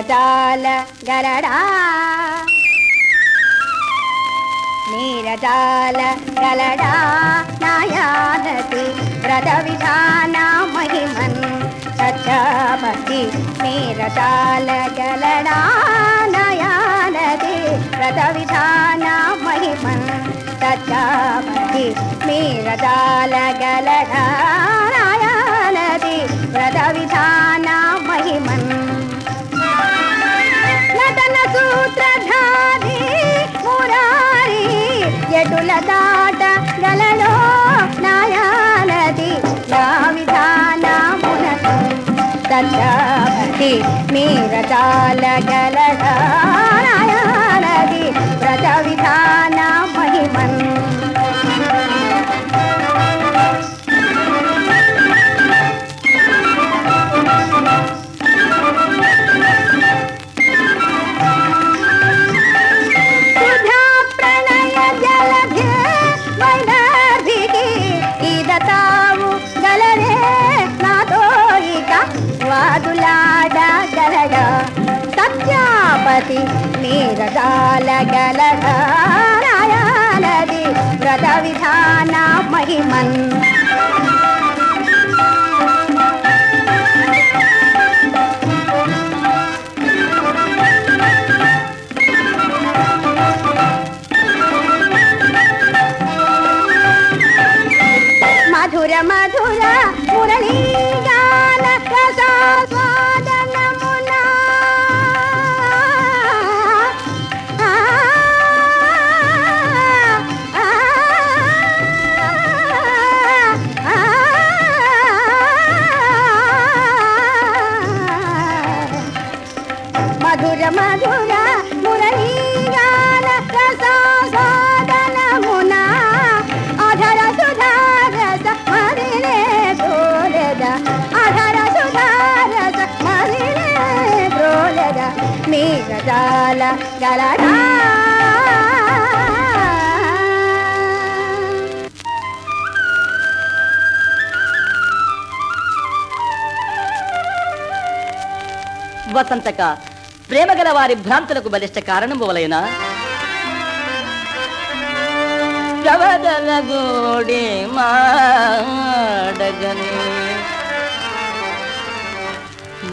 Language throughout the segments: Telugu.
ल गलडा। मेराल गलडा नायादति नदी महिमन्। सच्चापति मेराल गलडा नया नदी महिमन्। सच्चापति तच्च गलडा। ఎటుల దాట గలలో నాయానది నా విధానమునకు సత్యావతి మీరజాల గలడా నాయానది వ్రత విధాన సత్యాపతి నీరజాల వ్రత విధాన మహిమన్ మధుర మధుర మురళీ వసంతక ప్రేమ వసంతక ప్రేమగల వారి భ్రాంతులకు బలిష్ట కారణము వలైన ప్రవదలగోడి మాడగని.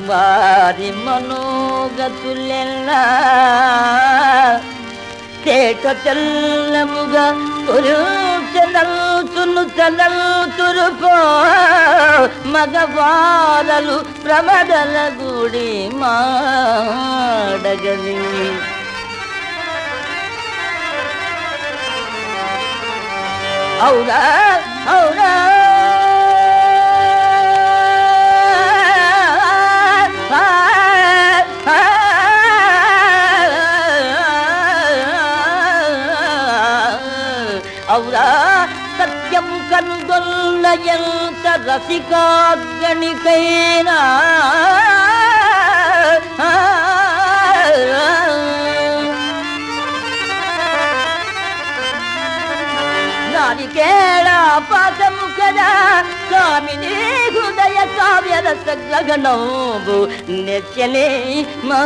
వారి మనోగతులెల్లా తేట తెల్లముగా చనల్తును చనల్తురుపో మగవారలు ప్రమదల గుడి మాడగలి ఔరా ఔరా. ఔరా సత్యం కనుగొల్ల ఎంత రసికాగణికైనా నారికేళ పాదము కదా స్వామిని హృదయ కావ్యరస గగనోబు నెచ్చలే మా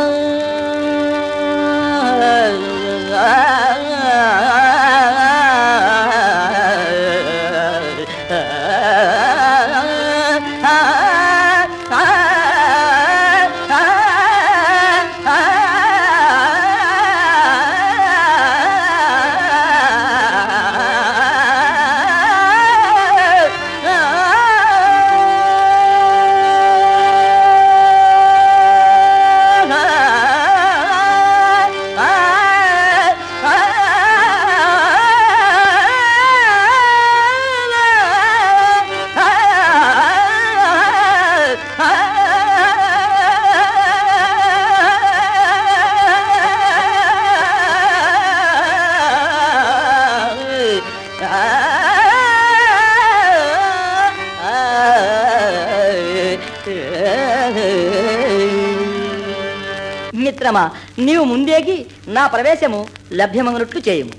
మిత్రమా నీవు ముందేగి నా ప్రవేశము లభ్యమగునట్లు చేయము.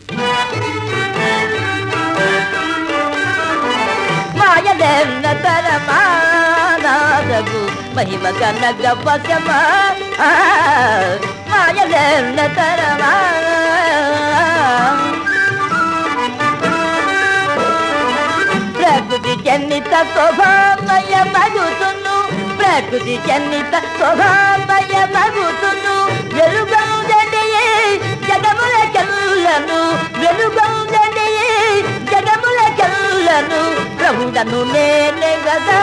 మాయదెన్న తరమానాదగు మహిమ కనగ పశమా మాయలెన్న తరమా ప్రకృతి జన్నిత స్వభావయ మగుతును ప్రకృతి జన్నిత స్వభావయ మగుతును కల్లను వెలుగౌదడియే జగముల కళ్ళను ప్రభుడను నేనే గదా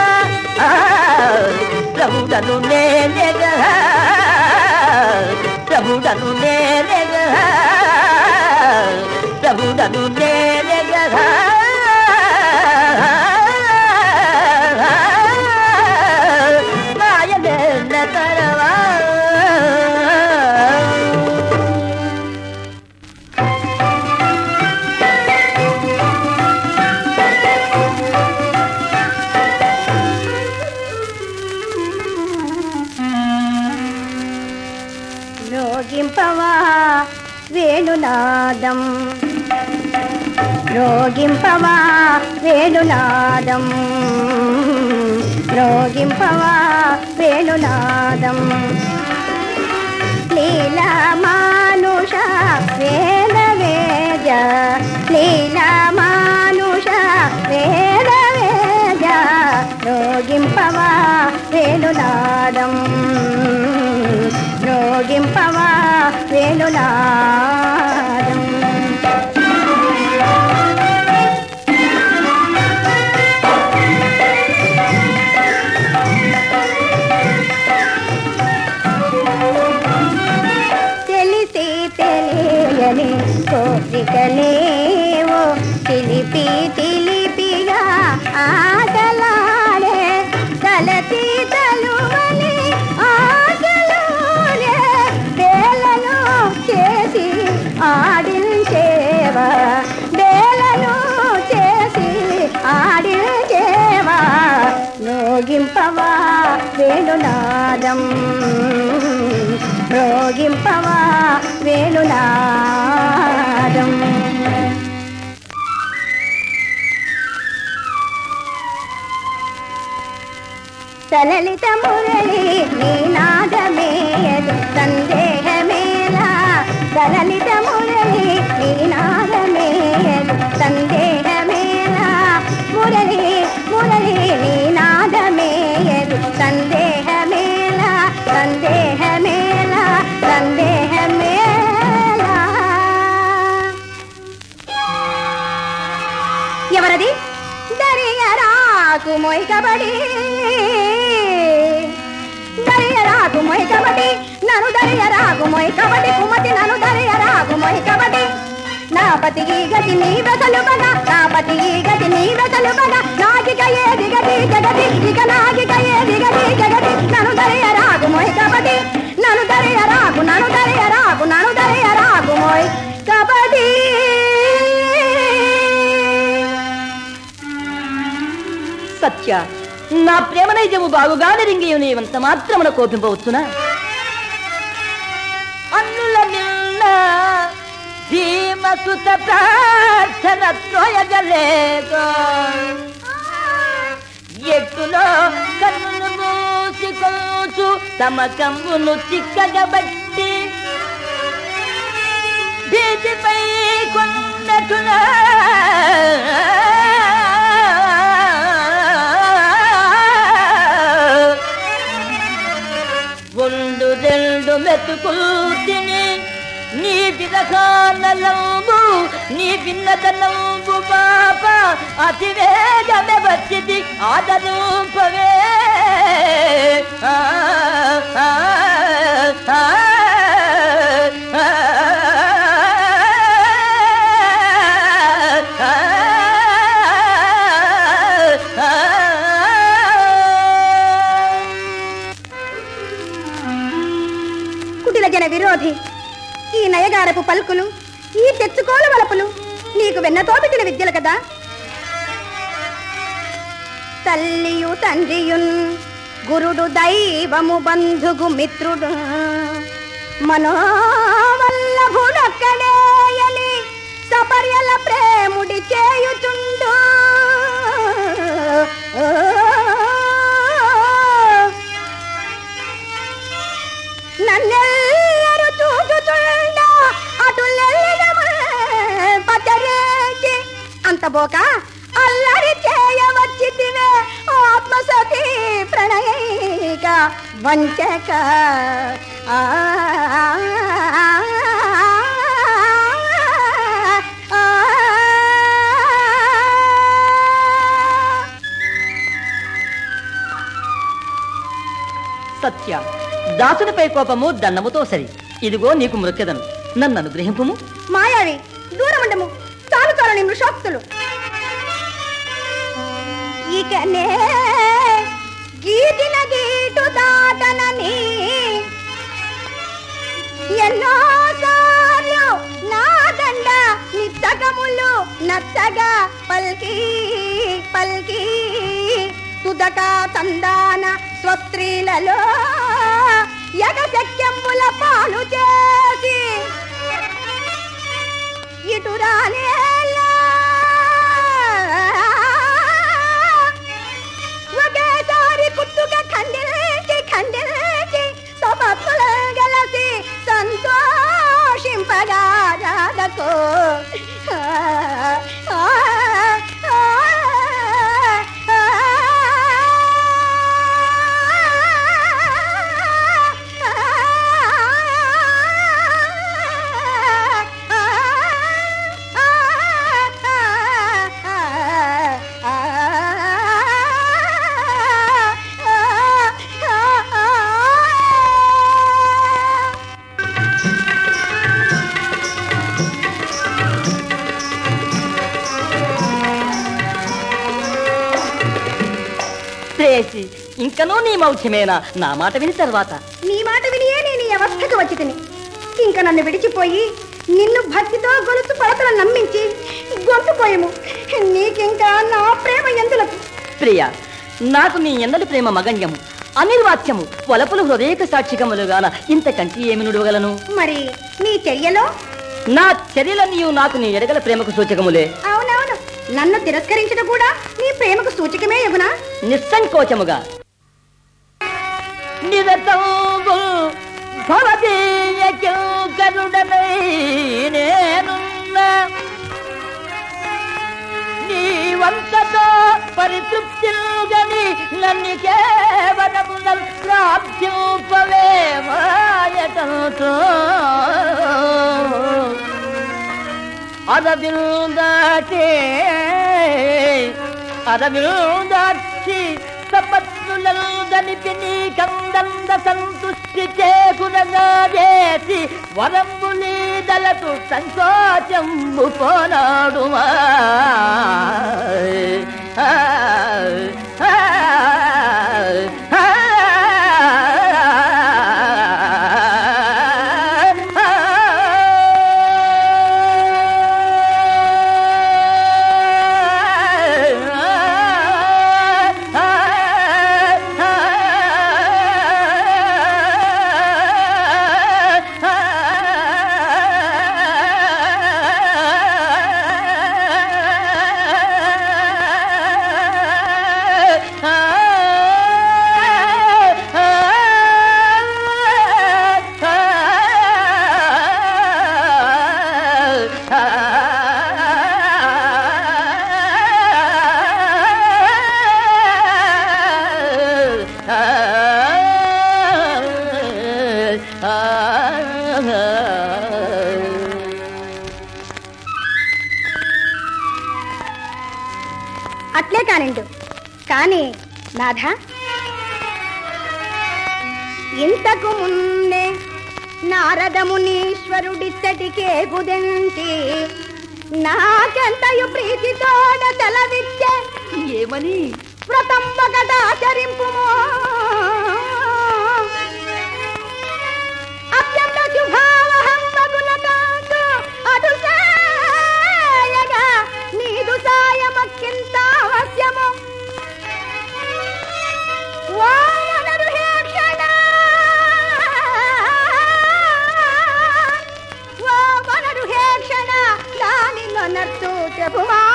ప్రభుడను నేనే గదా ప్రభుడను నేనే గదా ప్రభుడను నేనే గదా వేణునాదం రోగింపవా వేణునాదం. రోగింపవా వేణునాదం. లీలా మానుష వేద వేద. లీలా మానుష వేద వేద. రోగింపవా వేణునాదం. రోగింపవా వేణునాదం హృదయం రోగింపవా వేణునాదం. తలలిత మురళి నీ నాదమేయదు తందే మొయ్ కబడి దరియరాకు మొయ్ కబడి నన్ను దరియరాకు మొయ్ కబడి కుమతి నను దరియరాకు మొయ్ కబడి నా పతి ఈ గతి నీ వెసలు బగ నా పతి ఈ గతి నీ వెసలు బగ నాగిక ఏది గతి జగతి ఇక నాగిక ఏది గతి జగతి నను దరియరాకు మొయ్ కబడి నన్ను దరియరాకు నన్ను దరియరాకు నన్ను దరియరాకు మొయ్ కబడి సత్య. నా ప్రేమ నైజము బాగుగా రింగియు నీవంత మాత్రమున కోపింపవచ్చునా? అన్నుల నిన్న భీమసుత ప్రార్థన త్రోయగలేదో. ఎట్టులో కన్నును మూసికోచు తమ కమ్మును చిక్కగబట్టి భీతిపై కొండటునా బ్రతుకుతిని నీ నీటి నీ భిన్నతనంబు పాప అతి వేగమే వచ్చింది ఆదరూపవే ఆ, పలుకులు ఈ తెచ్చుకోలు వలపులు నీకు వెన్నతో పెట్టిన విద్యలు కదా? తల్లియు తండ్రియున్ గురుడు దైవము బంధుగు మిత్రుడు మనోవల్లభుడక్కడేయని సపర్యల ప్రేముడి చేయుచుండు. ఆగిపోక అల్లరి చేయవచ్చితివే ఆత్మసతి ప్రణయైక వంచక ఆ. సత్య దాసునిపై కోపము దన్నముతో సరి ఇదిగో నీకు మృక్కెదను నన్ను అనుగ్రహింపుము మాయావి దూరముండము చాలు చాలు ఇకనే గీతిన గీటు దాటనని ఎన్నోసార్లు నా దండ నిత్తకములు నచ్చగా పల్కి పల్కి. తుదక తందాన స్వస్త్రీలలో యగశక్యముల పాలు చేసి ఇటురానే శ్రేయసి ఇంకనూ నీ మౌఖ్యమేనా నా మాట విని తర్వాత. నీ మాట వినియే నేను ఈ అవస్థకు వచ్చి తిని ఇంకా నన్ను విడిచిపోయి నిన్ను భక్తితో గొలుసు పడతలు నమ్మించి గొంతుపోయము. నీకింకా నా ప్రేమ ఎందులకు? ప్రియ నాకు నీ ఎన్నడి ప్రేమ మగన్యము అనిర్వాచ్యము వలపులు హృదయక సాక్షికములుగాన ఇంతకంటి ఏమి నుడవగలను? మరి నీ చర్యలో? నా చర్యలన్నీయు నాకు నీ ఎడగల ప్రేమకు సూచకములే. నన్ను తిరస్కరించడం కూడా నీ ప్రేమకు సూచకమే ఎగునా నిస్సంకోచముగా. నిరతంబు భవదీయ కింకరుడనై నేనున్న. నీవంతతో పరితృప్తిల్గని నన్ను కేవలమున ప్రాప్తింపవే మాయటంతో అరవిందాటే అరవిందాక్షి సపత్నులందనిపి నీ కందంద సంతుష్టి చేకునగా వరంబు నీదలకు సంకోచంబు పోనాడుమా ఆ, అట్లే కానిండు కానీ నాథ ఇంతకు ముందే నారద మునీశ్వరుడిచ్చటికే కుదంటి నాకెంతయు ప్రీతితోడ సెలవిచ్చే ఏమని? వ్రతం ఒకటాచరింపు 姐夫吗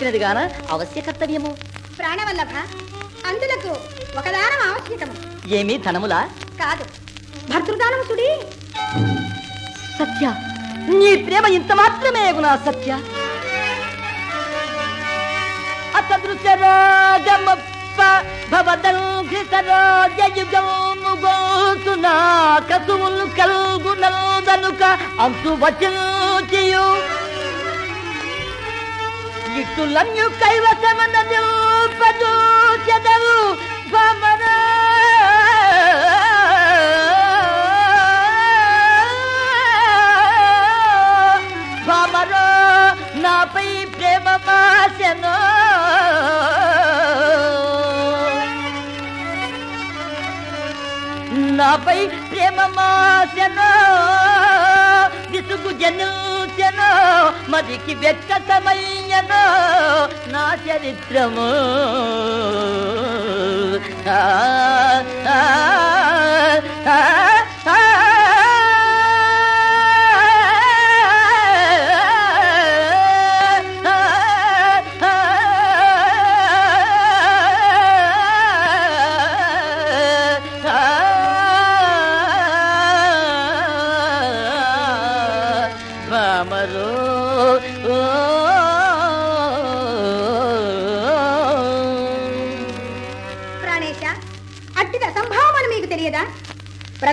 చెప్పినది గాన అవశ్య కర్తవ్యము ప్రాణవల్లభ అందులకు ఒక దానం ఆవశ్యకము. ఏమి ధనములా? కాదు. భర్తృదానం సుడి. సత్య నీ ప్రేమ ఇంత మాత్రమే గునా సత్య. అతదృశరాగమప్ప కసువులు కల్గునల్దనుక అంతు వచించియు ఇట్టులన్యు కైవసమన నిల్పదు చెదవు భమరా భమరా నాపై ప్రేమ మాసెను నాపై ప్రేమ మాసెను విసుగు జను మదికి వెక్కసమయ్యను నా చరిత్రము. ఆ,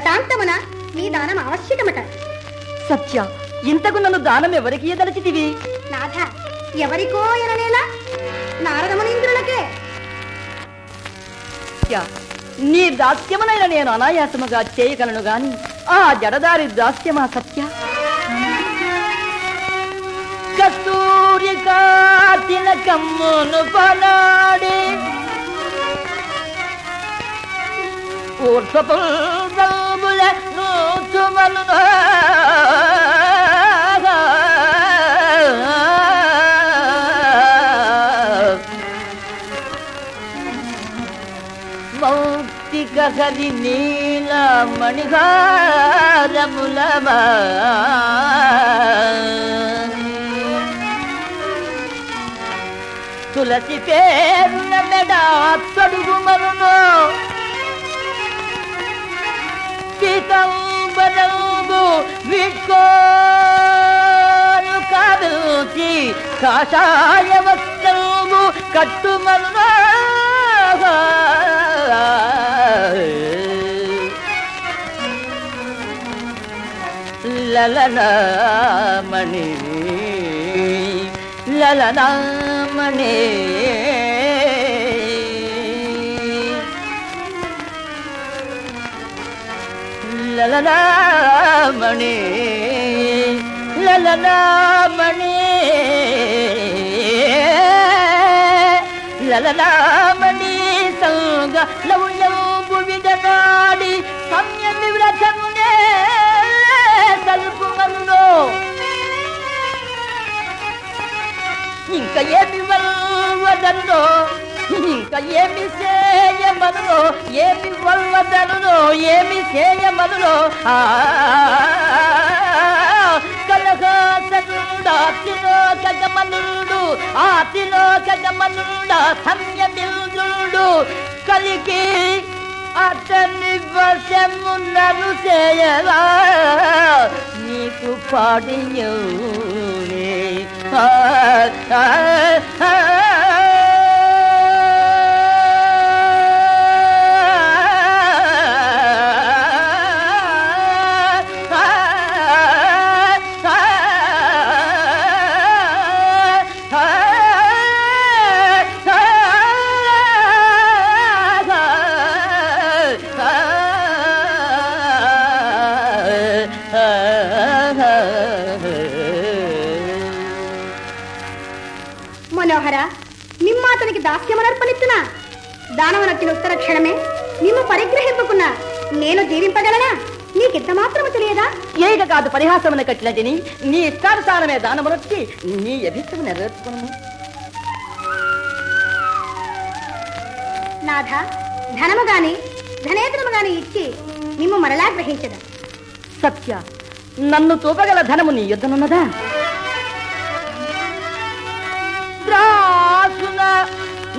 ప్రతాంతమున మీ దానం ఆవశ్యకమట. సత్య ఇంతకు నన్ను దానం ఎవరికి ఇయ్యదలచితివి నాథ ఎవరికో ఎననేలా నారదమునీంద్రులకే. నీ దాస్యమునైన నేను అనాయాసముగా చేయగలను గాని ఆ జడదారి దాస్యమా సత్య? కస్తూరికా తిలకమ్మును పనాడి ఊర్ధ్వపుల్బుల నూతుమను మౌక్తిక హరి నీల మణిహారములమా తులసి పేరున మెడ తొడుగు మరును. పీతంబరంబు విట్కోలు కదుకి కాషాయ వస్త్రము కట్టుమరును లలనామణి లలనామణి. లలనామణి లలనామణి లలనామణి సంగ లౌల్యంబు విడనాడి సంయమి వ్రతమునే తలుపుమనులో ఇంకా ఏమి వల్వదనులో ఇంకా ఏమి చేయమదులో ఏమి వల్వదనులో ఏమి చేయమదులో ఆ ఆతిలో తిలోక గమనుడు ఆ కలికి అతని వశమున్నను చేయలా నీకు పాడియూనే ఇట్లా నీ ఇష్టానుసారమే దానములొచ్చి నీ అభిష్టం నెరవేర్చుకున్నాను నాథ ధనము గాని ధనేతనము గాని ఇచ్చి మిమ్ము మరలా గ్రహించదా. సత్య నన్ను చూపగల ధనము నీ యుద్ధనున్నదా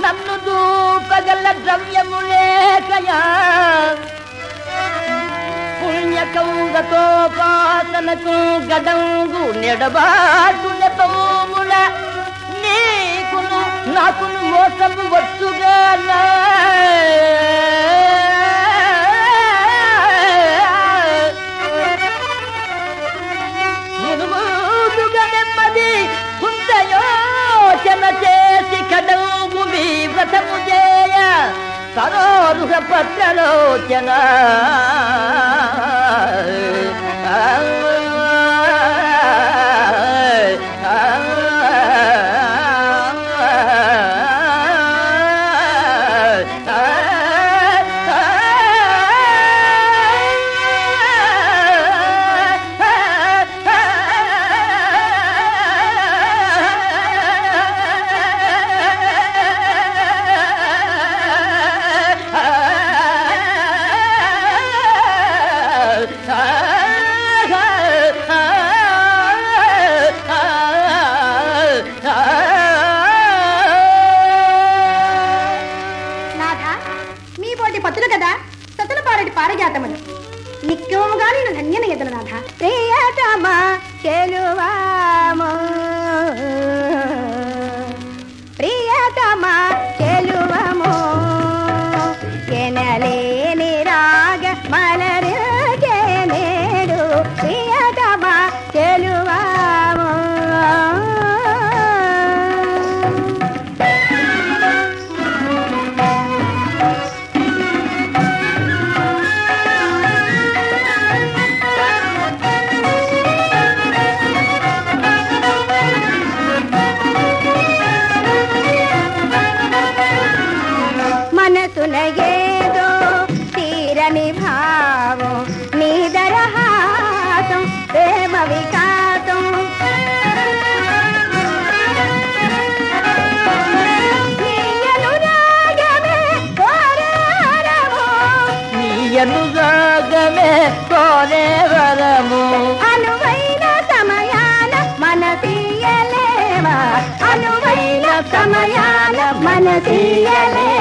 నన్ను చూపగల ద్రవ్యము లేకయా? పుణ్యకౌగతో గడంగు నెడబాటు నెపముల నీకును నాకును మోసము వచ్చుగా మునుముదుగా నెమ్మది కుందయోచన చేసి కడంగు వ్రతము చేయ. సరోరుహ పత్రలోచన. సతుల పారటి పారజాతములు. నిత్యముగా నేను ధన్యన ఎదురు నాథ భావం నీదరహాసం ప్రేమ వికాసం నీ అనురాగమే కోరే వరము అనువైన సమయాన మనసీయలేవా అనువైన సమయాన మనసీయలేవా